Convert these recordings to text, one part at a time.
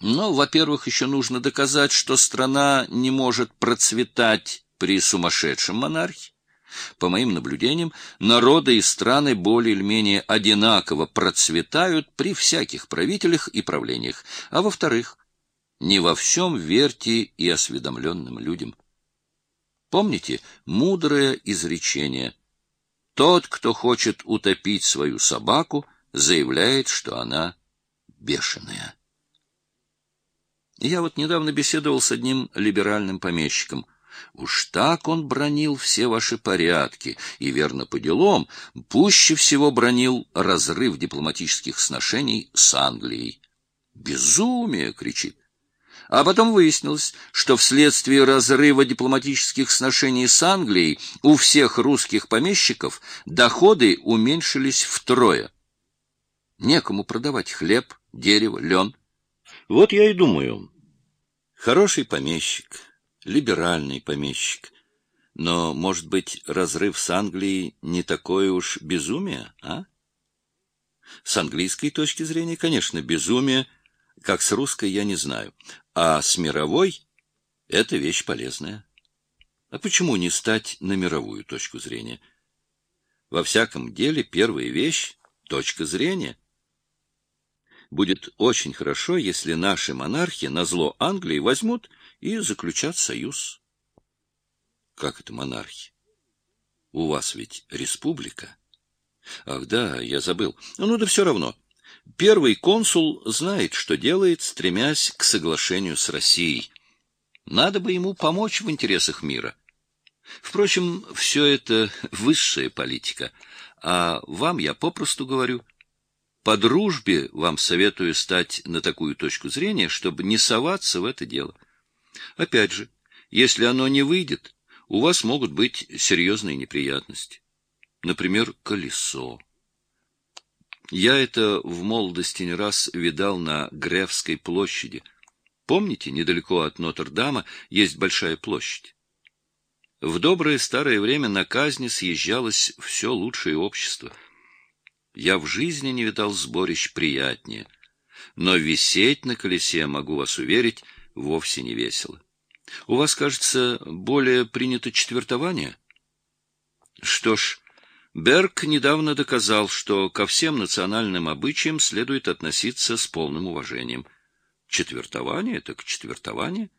Но, во-первых, еще нужно доказать, что страна не может процветать при сумасшедшем монархе. По моим наблюдениям, народы и страны более или менее одинаково процветают при всяких правителях и правлениях. А во-вторых, не во всем верьте и осведомленным людям. Помните мудрое изречение «Тот, кто хочет утопить свою собаку, заявляет, что она бешеная». Я вот недавно беседовал с одним либеральным помещиком — Уж так он бронил все ваши порядки, и верно по делам, пуще всего бронил разрыв дипломатических сношений с Англией. «Безумие!» — кричит. А потом выяснилось, что вследствие разрыва дипломатических сношений с Англией у всех русских помещиков доходы уменьшились втрое. Некому продавать хлеб, дерево, лен. Вот я и думаю, хороший помещик — либеральный помещик. Но, может быть, разрыв с Англией не такое уж безумие, а? С английской точки зрения, конечно, безумие, как с русской я не знаю. А с мировой — это вещь полезная. А почему не стать на мировую точку зрения? Во всяком деле, первая вещь — точка зрения. Будет очень хорошо, если наши монархи на зло Англии возьмут и заключат союз. Как это монархи? У вас ведь республика. Ах да, я забыл. Ну да все равно. Первый консул знает, что делает, стремясь к соглашению с Россией. Надо бы ему помочь в интересах мира. Впрочем, все это высшая политика, а вам я попросту говорю, по дружбе вам советую стать на такую точку зрения, чтобы не соваться в это дело. Опять же, если оно не выйдет, у вас могут быть серьезные неприятности. Например, колесо. Я это в молодости не раз видал на Гревской площади. Помните, недалеко от Нотр-Дама есть большая площадь? В доброе старое время на казни съезжалось все лучшее общество. Я в жизни не видал сборищ приятнее. Но висеть на колесе, могу вас уверить, вовсе не весело. У вас, кажется, более принято четвертование? Что ж, Берг недавно доказал, что ко всем национальным обычаям следует относиться с полным уважением. Четвертование — так четвертование.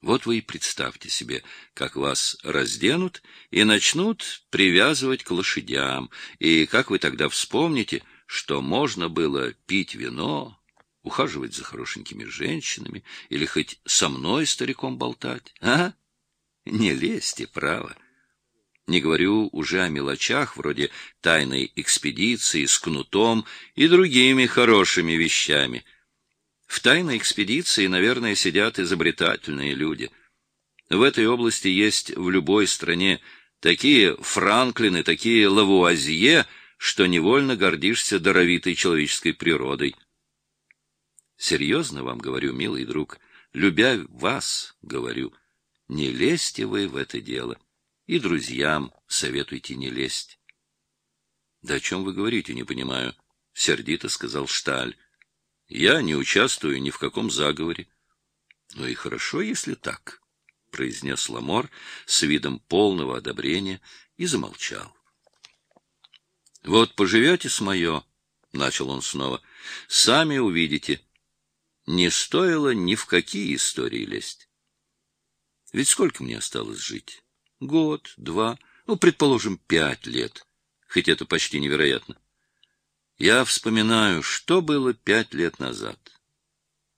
Вот вы и представьте себе, как вас разденут и начнут привязывать к лошадям, и как вы тогда вспомните, что можно было пить вино, ухаживать за хорошенькими женщинами или хоть со мной, стариком, болтать, а? Не лезьте, право. Не говорю уже о мелочах, вроде тайной экспедиции с кнутом и другими хорошими вещами. В тайной экспедиции, наверное, сидят изобретательные люди. В этой области есть в любой стране такие Франклины, такие Лавуазье, что невольно гордишься даровитой человеческой природой. Серьезно вам говорю, милый друг, любя вас, говорю, не лезьте вы в это дело. И друзьям советуйте не лезть. — Да о чем вы говорите, не понимаю, — сердито сказал Шталь. — Я не участвую ни в каком заговоре. — Ну и хорошо, если так, — произнес Ламор с видом полного одобрения и замолчал. — Вот поживете с мое, — начал он снова, — сами увидите — не стоило ни в какие истории лезть. Ведь сколько мне осталось жить? Год, два, ну, предположим, пять лет. Хоть это почти невероятно. Я вспоминаю, что было пять лет назад.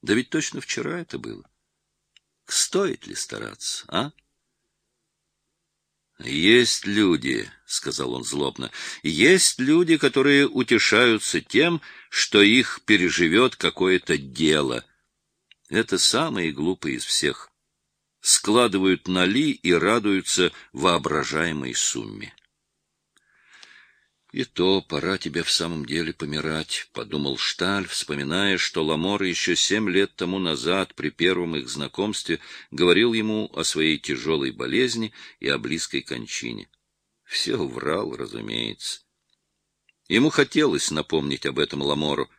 Да ведь точно вчера это было. Стоит ли стараться, а? «Есть люди», — сказал он злобно, — «есть люди, которые утешаются тем, что их переживет какое-то дело. Это самые глупые из всех. Складывают ноли и радуются воображаемой сумме». «И то пора тебе в самом деле помирать», — подумал Шталь, вспоминая, что Ламор еще семь лет тому назад, при первом их знакомстве, говорил ему о своей тяжелой болезни и о близкой кончине. Все врал, разумеется. Ему хотелось напомнить об этом Ламору.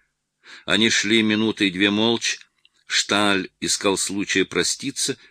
Они шли минуты и две молча. Шталь искал случая проститься —